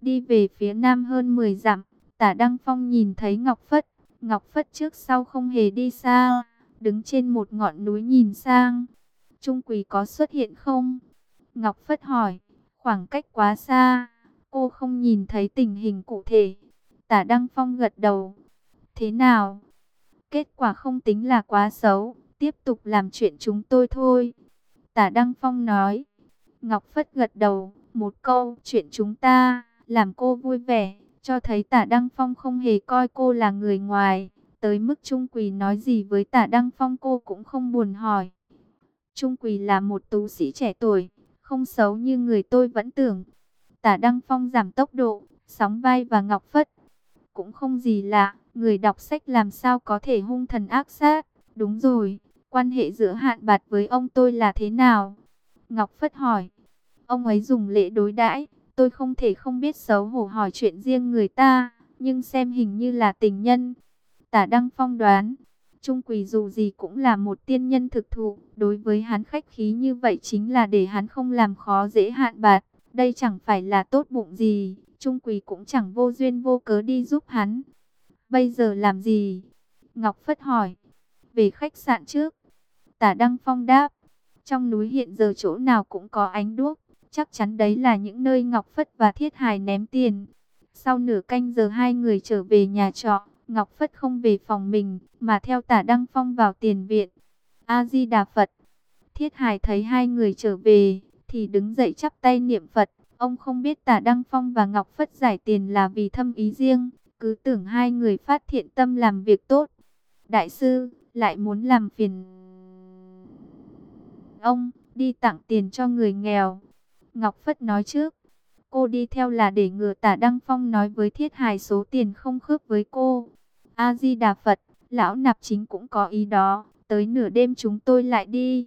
Đi về phía nam hơn 10 dặm, Tả Đăng Phong nhìn thấy Ngọc Phất, Ngọc Phất trước sau không hề đi xa, đứng trên một ngọn núi nhìn sang. Trung Quỳ có xuất hiện không? Ngọc Phất hỏi, khoảng cách quá xa, cô không nhìn thấy tình hình cụ thể. Tả Đăng Phong gật đầu. Thế nào? Kết quả không tính là quá xấu, tiếp tục làm chuyện chúng tôi thôi. Tả Đăng Phong nói. Ngọc Phất gật đầu, một câu, chuyện chúng ta, làm cô vui vẻ cho thấy tả Đăng Phong không hề coi cô là người ngoài. Tới mức Trung Quỳ nói gì với tả Đăng Phong cô cũng không buồn hỏi. Trung Quỳ là một tú sĩ trẻ tuổi, không xấu như người tôi vẫn tưởng. Tả Đăng Phong giảm tốc độ, sóng vai và ngọc phất. Cũng không gì lạ, người đọc sách làm sao có thể hung thần ác sát. Đúng rồi, quan hệ giữa hạn bạt với ông tôi là thế nào? Ngọc Phất hỏi. Ông ấy dùng lễ đối đãi Tôi không thể không biết xấu hổ hỏi chuyện riêng người ta, nhưng xem hình như là tình nhân. Tả Đăng Phong đoán, Trung Quỳ dù gì cũng là một tiên nhân thực thụ, đối với hắn khách khí như vậy chính là để hắn không làm khó dễ hạn bạt. Đây chẳng phải là tốt bụng gì, Trung Quỳ cũng chẳng vô duyên vô cớ đi giúp hắn. Bây giờ làm gì? Ngọc Phất hỏi. Về khách sạn trước. Tả Đăng Phong đáp. Trong núi hiện giờ chỗ nào cũng có ánh đuốc. Chắc chắn đấy là những nơi Ngọc Phất và Thiết Hải ném tiền. Sau nửa canh giờ hai người trở về nhà trọ, Ngọc Phất không về phòng mình, mà theo tả Đăng Phong vào tiền viện. A-di-đà Phật. Thiết Hải thấy hai người trở về, thì đứng dậy chắp tay niệm Phật. Ông không biết tả Đăng Phong và Ngọc Phất giải tiền là vì thâm ý riêng, cứ tưởng hai người phát thiện tâm làm việc tốt. Đại sư, lại muốn làm phiền ông, đi tặng tiền cho người nghèo. Ngọc Phất nói trước. Cô đi theo là để ngừa tả Đăng Phong nói với Thiết Hải số tiền không khớp với cô. A-di-đà Phật, lão nạp chính cũng có ý đó. Tới nửa đêm chúng tôi lại đi.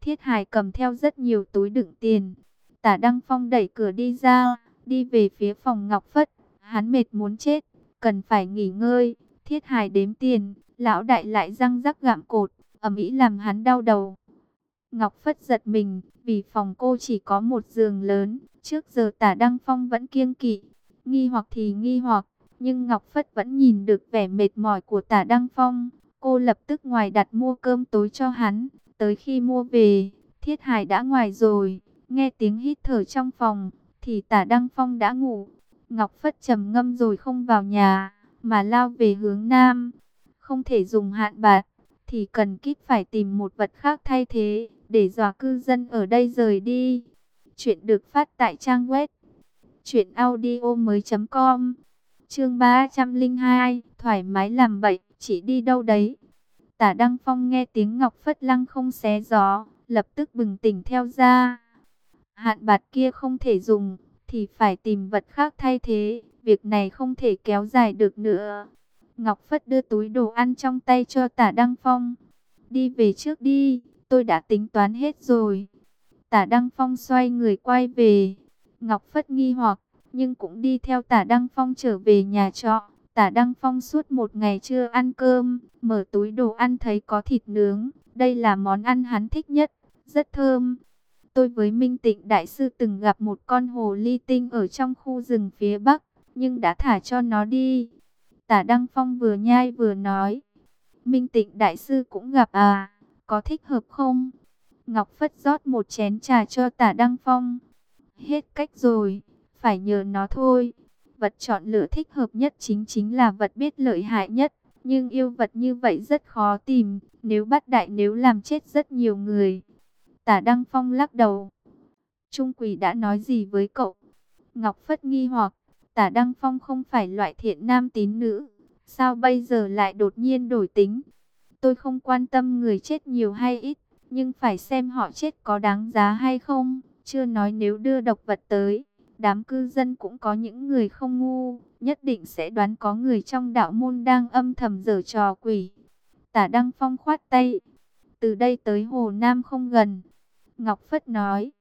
Thiết Hải cầm theo rất nhiều túi đựng tiền. Tả Đăng Phong đẩy cửa đi ra, đi về phía phòng Ngọc Phất. Hắn mệt muốn chết, cần phải nghỉ ngơi. Thiết Hải đếm tiền, lão đại lại răng rắc gạm cột, ẩm ý làm hắn đau đầu. Ngọc Phất giật mình, vì phòng cô chỉ có một giường lớn, trước giờ tả Đăng Phong vẫn kiêng kỵ, nghi hoặc thì nghi hoặc, nhưng Ngọc Phất vẫn nhìn được vẻ mệt mỏi của tả Đăng Phong. Cô lập tức ngoài đặt mua cơm tối cho hắn, tới khi mua về, Thiết Hải đã ngoài rồi, nghe tiếng hít thở trong phòng, thì tả Đăng Phong đã ngủ. Ngọc Phất trầm ngâm rồi không vào nhà, mà lao về hướng Nam, không thể dùng hạn bạc, thì cần kíp phải tìm một vật khác thay thế để dọa cư dân ở đây rời đi. Chuyện được phát tại trang web truyệnaudiomoi.com. Chương 302, thoải mái làm bậy, chỉ đi đâu đấy. Tả Đăng Phong nghe tiếng Ngọc Phất Lăng không xé gió, lập tức bừng tỉnh theo ra. Hạn bạt kia không thể dùng, thì phải tìm vật khác thay thế, việc này không thể kéo dài được nữa. Ngọc Phất đưa túi đồ ăn trong tay cho tả Đăng Phong. Đi về trước đi, tôi đã tính toán hết rồi. Tả Đăng Phong xoay người quay về. Ngọc Phất nghi hoặc, nhưng cũng đi theo tả Đăng Phong trở về nhà trọ. Tả Đăng Phong suốt một ngày chưa ăn cơm, mở túi đồ ăn thấy có thịt nướng. Đây là món ăn hắn thích nhất, rất thơm. Tôi với Minh Tịnh Đại Sư từng gặp một con hồ ly tinh ở trong khu rừng phía Bắc, nhưng đã thả cho nó đi. Tả Đăng Phong vừa nhai vừa nói. Minh Tịnh Đại Sư cũng gặp à, có thích hợp không? Ngọc Phất rót một chén trà cho tả Đăng Phong. Hết cách rồi, phải nhờ nó thôi. Vật chọn lựa thích hợp nhất chính chính là vật biết lợi hại nhất. Nhưng yêu vật như vậy rất khó tìm, nếu bắt đại nếu làm chết rất nhiều người. Tả Đăng Phong lắc đầu. Trung quỷ đã nói gì với cậu? Ngọc Phất nghi hoặc, tả Đăng Phong không phải loại thiện nam tín nữ. Sao bây giờ lại đột nhiên đổi tính? Tôi không quan tâm người chết nhiều hay ít, nhưng phải xem họ chết có đáng giá hay không. Chưa nói nếu đưa độc vật tới, đám cư dân cũng có những người không ngu, nhất định sẽ đoán có người trong đạo môn đang âm thầm giở trò quỷ. Tả Đăng Phong khoát tay, từ đây tới Hồ Nam không gần. Ngọc Phất nói,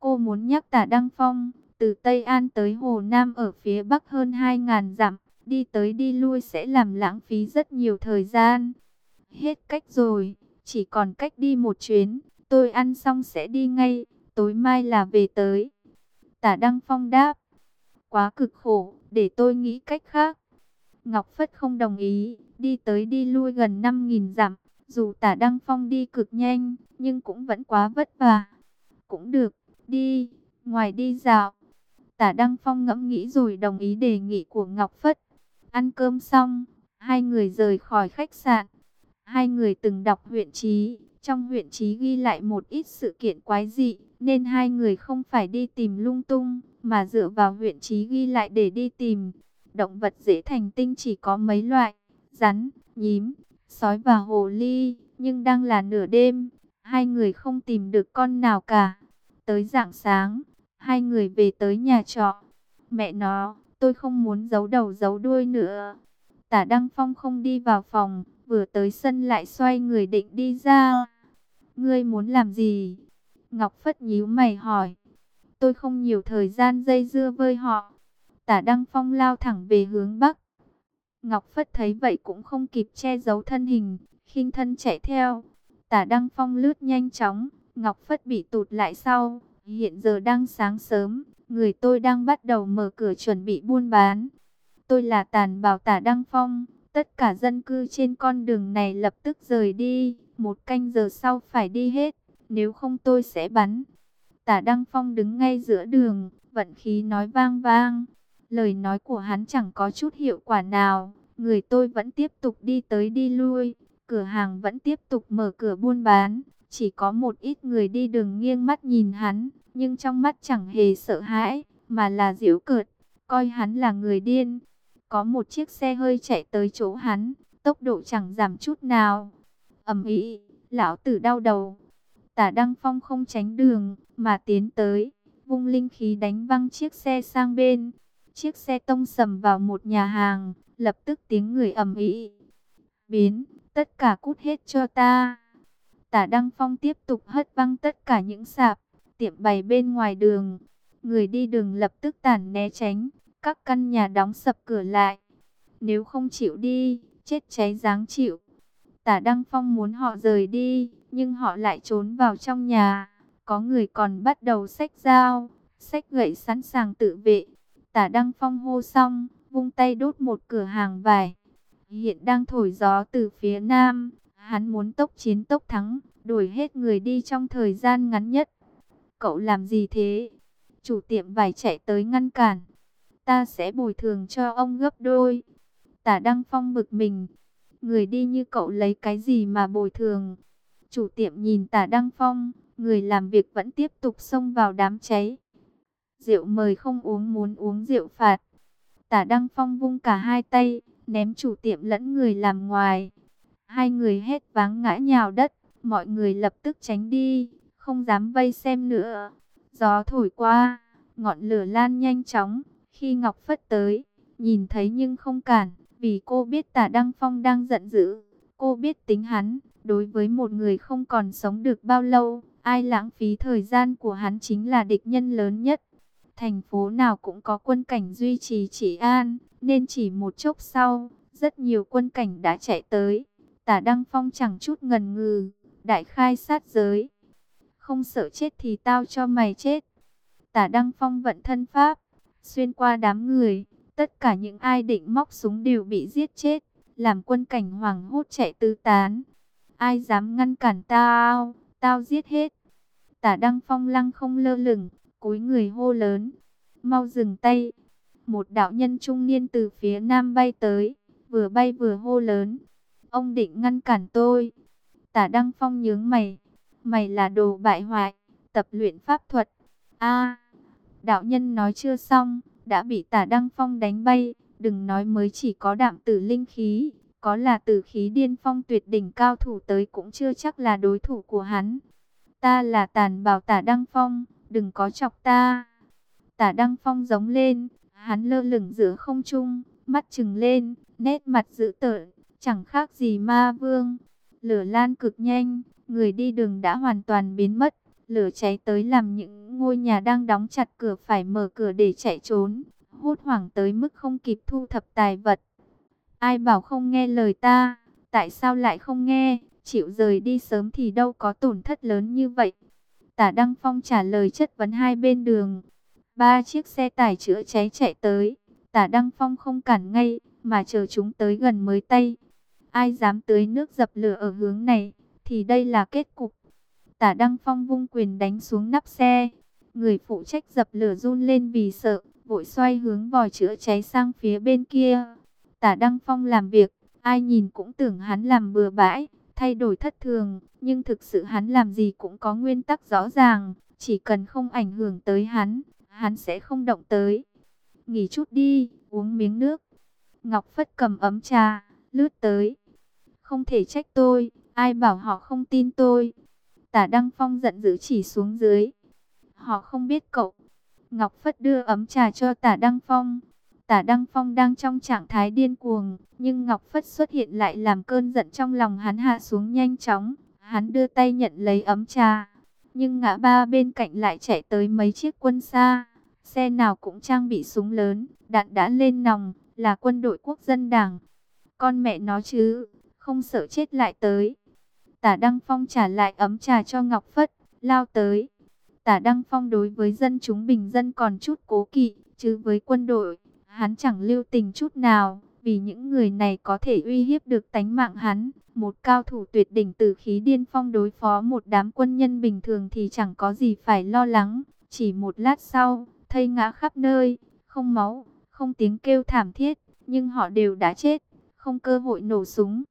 cô muốn nhắc tả Đăng Phong, từ Tây An tới Hồ Nam ở phía Bắc hơn 2.000 dặm, đi tới đi lui sẽ làm lãng phí rất nhiều thời gian. Hết cách rồi, chỉ còn cách đi một chuyến, tôi ăn xong sẽ đi ngay, tối mai là về tới. Tả Đăng Phong đáp, quá cực khổ, để tôi nghĩ cách khác. Ngọc Phất không đồng ý, đi tới đi lui gần 5.000 dặm, dù tả Đăng Phong đi cực nhanh, nhưng cũng vẫn quá vất vả. Cũng được, đi, ngoài đi dạo. Tả Đăng Phong ngẫm nghĩ rồi đồng ý đề nghị của Ngọc Phất. Ăn cơm xong, hai người rời khỏi khách sạn. Hai người từng đọc huyện trí, trong huyện trí ghi lại một ít sự kiện quái dị, nên hai người không phải đi tìm lung tung, mà dựa vào huyện trí ghi lại để đi tìm. Động vật dễ thành tinh chỉ có mấy loại, rắn, nhím, sói và hồ ly, nhưng đang là nửa đêm, hai người không tìm được con nào cả. Tới rạng sáng, hai người về tới nhà trọ. Mẹ nó, tôi không muốn giấu đầu giấu đuôi nữa. Tả Đăng Phong không đi vào phòng, vừa tới sân lại xoay người định đi ra. Ngươi muốn làm gì? Ngọc Phất nhíu mày hỏi. Tôi không nhiều thời gian dây dưa với họ. Tả Đăng Phong lao thẳng về hướng Bắc. Ngọc Phất thấy vậy cũng không kịp che giấu thân hình, khinh thân chạy theo. Tả Đăng Phong lướt nhanh chóng, Ngọc Phất bị tụt lại sau. Hiện giờ đang sáng sớm, người tôi đang bắt đầu mở cửa chuẩn bị buôn bán. Tôi là tàn bảo tả Đăng Phong, tất cả dân cư trên con đường này lập tức rời đi, một canh giờ sau phải đi hết, nếu không tôi sẽ bắn. Tả Đăng Phong đứng ngay giữa đường, vận khí nói vang vang. Lời nói của hắn chẳng có chút hiệu quả nào, người tôi vẫn tiếp tục đi tới đi lui, cửa hàng vẫn tiếp tục mở cửa buôn bán. Chỉ có một ít người đi đường nghiêng mắt nhìn hắn, nhưng trong mắt chẳng hề sợ hãi, mà là giễu cợt, coi hắn là người điên. Có một chiếc xe hơi chạy tới chỗ hắn, tốc độ chẳng giảm chút nào. ầm ĩ, lão tử đau đầu. Tả Đăng Phong không tránh đường, mà tiến tới, vung linh khí đánh văng chiếc xe sang bên. Chiếc xe tông sầm vào một nhà hàng, lập tức tiếng người ầm ĩ. Biến, tất cả cút hết cho ta. Tả Đăng Phong tiếp tục hất văng tất cả những sạp, tiệm bày bên ngoài đường. Người đi đường lập tức tản né tránh, các căn nhà đóng sập cửa lại. Nếu không chịu đi, chết cháy dáng chịu. Tả Đăng Phong muốn họ rời đi, nhưng họ lại trốn vào trong nhà. Có người còn bắt đầu xách dao, xách gậy sẵn sàng tự vệ. Tả Đăng Phong hô xong, vung tay đốt một cửa hàng vải. Hiện đang thổi gió từ phía nam, hắn muốn tốc chiến tốc thắng, đuổi hết người đi trong thời gian ngắn nhất. Cậu làm gì thế? Chủ tiệm vải chạy tới ngăn cản. Ta sẽ bồi thường cho ông gấp đôi. Tả Đăng Phong bực mình. Người đi như cậu lấy cái gì mà bồi thường? Chủ tiệm nhìn tả Đăng Phong, người làm việc vẫn tiếp tục xông vào đám cháy. Rượu mời không uống muốn uống rượu phạt. Tả Đăng Phong vung cả hai tay, ném chủ tiệm lẫn người làm ngoài. Hai người hết váng ngã nhào đất, mọi người lập tức tránh đi, không dám vây xem nữa. Gió thổi qua, ngọn lửa lan nhanh chóng, khi Ngọc Phất tới, nhìn thấy nhưng không cản, vì cô biết tả Đăng Phong đang giận dữ. Cô biết tính hắn, đối với một người không còn sống được bao lâu, ai lãng phí thời gian của hắn chính là địch nhân lớn nhất. Thành phố nào cũng có quân cảnh duy trì trị an, nên chỉ một chốc sau, rất nhiều quân cảnh đã chạy tới. Tả Đăng Phong chẳng chút ngần ngừ, đại khai sát giới. Không sợ chết thì tao cho mày chết. Tả Đăng Phong vận thân pháp, xuyên qua đám người, tất cả những ai định móc súng đều bị giết chết, làm quân cảnh hoàng hốt chạy tứ tán. Ai dám ngăn cản tao, tao giết hết. Tả Đăng Phong lăng không lơ lửng, cúi người hô lớn. Mau dừng tay. Một đạo nhân trung niên từ phía nam bay tới, vừa bay vừa hô lớn. Ông định ngăn cản tôi. Tả Đăng Phong nhướng mày. Mày là đồ bại hoại, tập luyện pháp thuật. a đạo nhân nói chưa xong, đã bị tả Đăng Phong đánh bay. Đừng nói mới chỉ có đạm tử linh khí, có là tử khí điên phong tuyệt đỉnh cao thủ tới cũng chưa chắc là đối thủ của hắn. Ta là tàn bảo tả Đăng Phong, đừng có chọc ta. Tả Đăng Phong giống lên, hắn lơ lửng giữa không trung, mắt trừng lên, nét mặt dữ tợn, chẳng khác gì ma vương. Lửa lan cực nhanh, người đi đường đã hoàn toàn biến mất. Lửa cháy tới làm những ngôi nhà đang đóng chặt cửa phải mở cửa để chạy trốn, hốt hoảng tới mức không kịp thu thập tài vật. Ai bảo không nghe lời ta, tại sao lại không nghe, chịu rời đi sớm thì đâu có tổn thất lớn như vậy. Tả Đăng Phong trả lời chất vấn hai bên đường. Ba chiếc xe tải chữa cháy chạy tới. Tả Đăng Phong không cản ngay, mà chờ chúng tới gần mới tay. Ai dám tưới nước dập lửa ở hướng này, thì đây là kết cục. Tả Đăng Phong vung quyền đánh xuống nắp xe. Người phụ trách dập lửa run lên vì sợ, vội xoay hướng vòi chữa cháy sang phía bên kia. Tả Đăng Phong làm việc, ai nhìn cũng tưởng hắn làm bừa bãi, thay đổi thất thường, nhưng thực sự hắn làm gì cũng có nguyên tắc rõ ràng, chỉ cần không ảnh hưởng tới hắn, hắn sẽ không động tới. Nghỉ chút đi, uống miếng nước. Ngọc Phất cầm ấm trà, lướt tới. Không thể trách tôi, ai bảo họ không tin tôi. Tả Đăng Phong giận dữ chỉ xuống dưới. Họ không biết cậu. Ngọc Phất đưa ấm trà cho Tả Đăng Phong. Tả Đăng Phong đang trong trạng thái điên cuồng, nhưng Ngọc Phất xuất hiện lại làm cơn giận trong lòng hắn hạ xuống nhanh chóng. Hắn đưa tay nhận lấy ấm trà, nhưng ngã ba bên cạnh lại chạy tới mấy chiếc quân xa. Xe nào cũng trang bị súng lớn, đạn đã lên nòng, là quân đội quốc dân đảng. Con mẹ nó chứ, không sợ chết lại tới. Tả Đăng Phong trả lại ấm trà cho Ngọc Phất, lao tới. Tả Đăng Phong đối với dân chúng bình dân còn chút cố kỵ, chứ với quân đội, hắn chẳng lưu tình chút nào, vì những người này có thể uy hiếp được tánh mạng hắn. Một cao thủ tuyệt đỉnh từ khí điên phong đối phó một đám quân nhân bình thường thì chẳng có gì phải lo lắng. Chỉ một lát sau, thây ngã khắp nơi, không máu, không tiếng kêu thảm thiết, nhưng họ đều đã chết, không cơ hội nổ súng.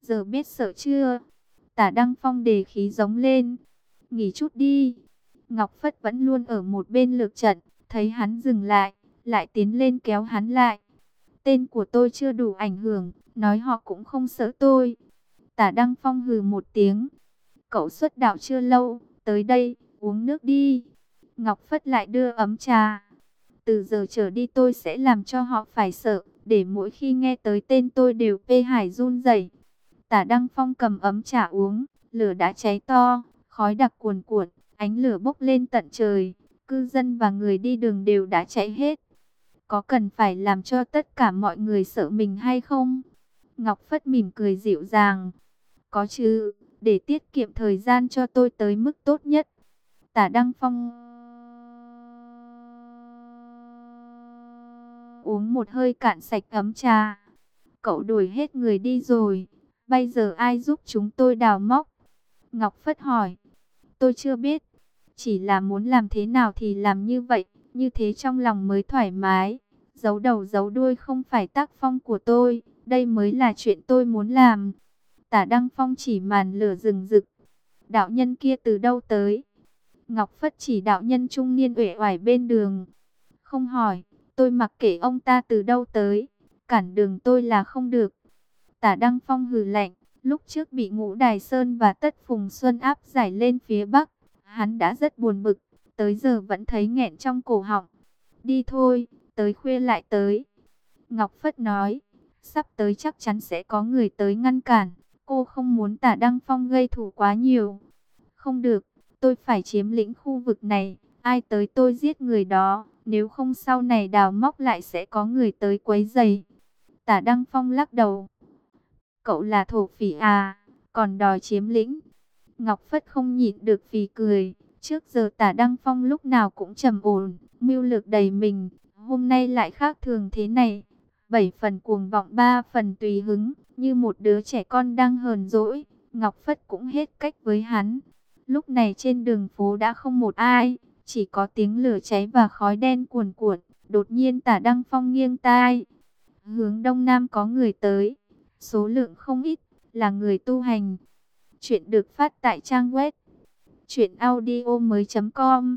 Giờ biết sợ chưa? Tả Đăng Phong đề khí giống lên. Nghỉ chút đi. Ngọc Phất vẫn luôn ở một bên lược trận, thấy hắn dừng lại, lại tiến lên kéo hắn lại. Tên của tôi chưa đủ ảnh hưởng, nói họ cũng không sợ tôi. Tả Đăng Phong hừ một tiếng. Cậu xuất đạo chưa lâu, tới đây, uống nước đi. Ngọc Phất lại đưa ấm trà. Từ giờ trở đi tôi sẽ làm cho họ phải sợ, để mỗi khi nghe tới tên tôi đều pê hải run rẩy. Tả Đăng Phong cầm ấm trà uống, lửa đã cháy to, khói đặc cuồn cuộn, ánh lửa bốc lên tận trời. Cư dân và người đi đường đều đã cháy hết. Có cần phải làm cho tất cả mọi người sợ mình hay không? Ngọc Phất mỉm cười dịu dàng. Có chứ, để tiết kiệm thời gian cho tôi tới mức tốt nhất. Tả Đăng Phong uống một hơi cạn sạch ấm trà. Cậu đuổi hết người đi rồi. Bây giờ ai giúp chúng tôi đào móc? Ngọc Phất hỏi. Tôi chưa biết. Chỉ là muốn làm thế nào thì làm như vậy. Như thế trong lòng mới thoải mái. Giấu đầu giấu đuôi không phải tác phong của tôi. Đây mới là chuyện tôi muốn làm. Tả Đăng Phong chỉ màn lửa rừng rực. Đạo nhân kia từ đâu tới? Ngọc Phất chỉ đạo nhân trung niên uể oải bên đường. Không hỏi, tôi mặc kệ ông ta từ đâu tới. Cản đường tôi là không được. Tả Đăng Phong hừ lạnh, lúc trước bị ngũ Đài Sơn và Tất Phùng Xuân áp giải lên phía Bắc. Hắn đã rất buồn bực, tới giờ vẫn thấy nghẹn trong cổ họng. Đi thôi, tới khuya lại tới. Ngọc Phất nói, sắp tới chắc chắn sẽ có người tới ngăn cản. Cô không muốn tả Đăng Phong gây thủ quá nhiều. Không được, tôi phải chiếm lĩnh khu vực này, ai tới tôi giết người đó, nếu không sau này đào móc lại sẽ có người tới quấy giày. Tả Đăng Phong lắc đầu. Cậu là thổ phỉ à, còn đòi chiếm lĩnh. Ngọc Phất không nhịn được phì cười. Trước giờ tả Đăng Phong lúc nào cũng trầm ổn, mưu lược đầy mình. Hôm nay lại khác thường thế này. Bảy phần cuồng vọng ba phần tùy hứng, như một đứa trẻ con đang hờn dỗi. Ngọc Phất cũng hết cách với hắn. Lúc này trên đường phố đã không một ai, chỉ có tiếng lửa cháy và khói đen cuồn cuộn. Đột nhiên tả Đăng Phong nghiêng tai. Hướng đông nam có người tới, số lượng không ít, là người tu hành. Chuyện được phát tại trang web truyệnaudiomoi.com.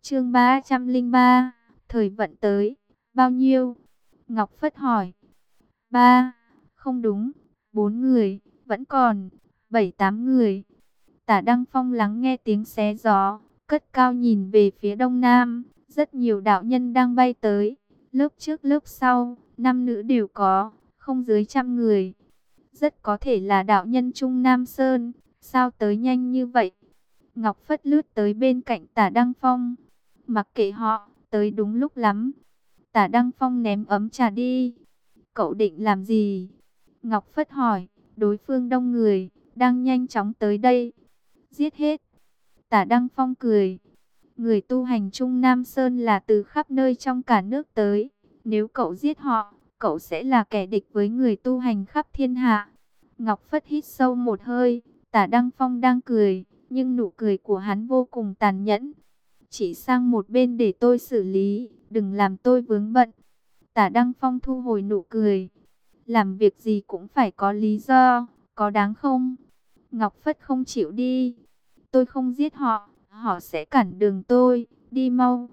Chương 303, thời vận tới, bao nhiêu? Ngọc Phất hỏi. Ba, không đúng, bốn người, vẫn còn, bảy tám người. Tả Đăng Phong lắng nghe tiếng xé gió, cất cao nhìn về phía đông nam, rất nhiều đạo nhân đang bay tới, lớp trước lớp sau, năm nữ đều có, không dưới trăm người. Rất có thể là đạo nhân Trung Nam Sơn, sao tới nhanh như vậy? Ngọc Phất lướt tới bên cạnh tả Đăng Phong, mặc kệ họ, tới đúng lúc lắm. Tả Đăng Phong ném ấm trà đi. Cậu định làm gì? Ngọc Phất hỏi, đối phương đông người, đang nhanh chóng tới đây. Giết hết. Tả Đăng Phong cười. Người tu hành Trung Nam Sơn là từ khắp nơi trong cả nước tới. Nếu cậu giết họ, cậu sẽ là kẻ địch với người tu hành khắp thiên hạ. Ngọc Phất hít sâu một hơi, tả Đăng Phong đang cười, nhưng nụ cười của hắn vô cùng tàn nhẫn. Chỉ sang một bên để tôi xử lý, đừng làm tôi vướng bận. Tả Đăng Phong thu hồi nụ cười. Làm việc gì cũng phải có lý do, có đáng không? Ngọc Phất không chịu đi. Tôi không giết họ, họ sẽ cản đường tôi, đi mau.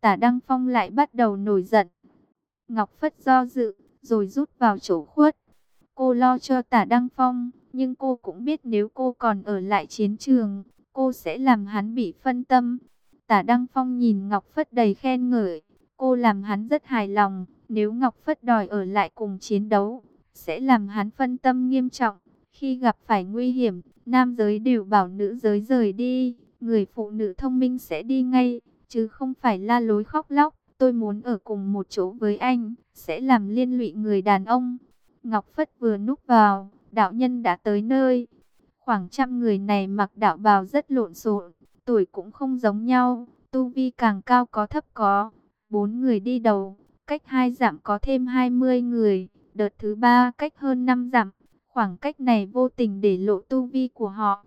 Tả Đăng Phong lại bắt đầu nổi giận. Ngọc Phất do dự, rồi rút vào chỗ khuất. Cô lo cho tả Đăng Phong, nhưng cô cũng biết nếu cô còn ở lại chiến trường, cô sẽ làm hắn bị phân tâm. Tả Đăng Phong nhìn Ngọc Phất đầy khen ngợi, cô làm hắn rất hài lòng, nếu Ngọc Phất đòi ở lại cùng chiến đấu, sẽ làm hắn phân tâm nghiêm trọng. Khi gặp phải nguy hiểm, nam giới đều bảo nữ giới rời đi, người phụ nữ thông minh sẽ đi ngay, chứ không phải la lối khóc lóc. Tôi muốn ở cùng một chỗ với anh, sẽ làm liên lụy người đàn ông. Ngọc Phất vừa núp vào, đạo nhân đã tới nơi. Khoảng trăm người này mặc đạo bào rất lộn xộn, tuổi cũng không giống nhau, tu vi càng cao có thấp có. Bốn người đi đầu, cách hai giảm có thêm 20 người, đợt thứ ba cách hơn 5 giảm, Khoảng cách này vô tình để lộ tu vi của họ.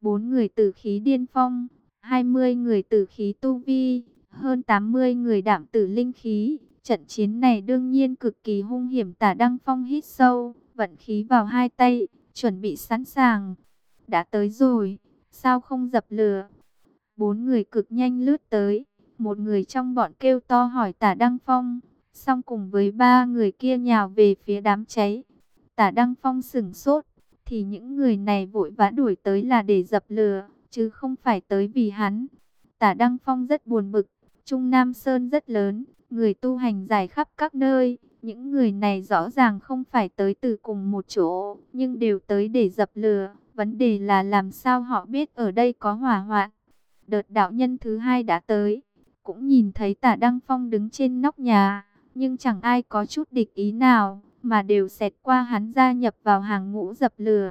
Bốn người tử khí điên phong, 20 người tử khí tu vi, hơn 80 người đảm tử linh khí. Trận chiến này đương nhiên cực kỳ hung hiểm tả Đăng Phong hít sâu, vận khí vào hai tay, chuẩn bị sẵn sàng. Đã tới rồi, sao không dập lửa? Bốn người cực nhanh lướt tới, một người trong bọn kêu to hỏi tả Đăng Phong, xong cùng với ba người kia nhào về phía đám cháy. Tả Đăng Phong sửng sốt, thì những người này vội vã đuổi tới là để dập lửa, chứ không phải tới vì hắn. Tả Đăng Phong rất buồn bực, Trung Nam Sơn rất lớn, người tu hành dài khắp các nơi. Những người này rõ ràng không phải tới từ cùng một chỗ, nhưng đều tới để dập lửa. Vấn đề là làm sao họ biết ở đây có hỏa hoạn. Đợt đạo nhân thứ hai đã tới, cũng nhìn thấy tả Đăng Phong đứng trên nóc nhà, nhưng chẳng ai có chút địch ý nào, mà đều xẹt qua hắn gia nhập vào hàng ngũ dập lửa.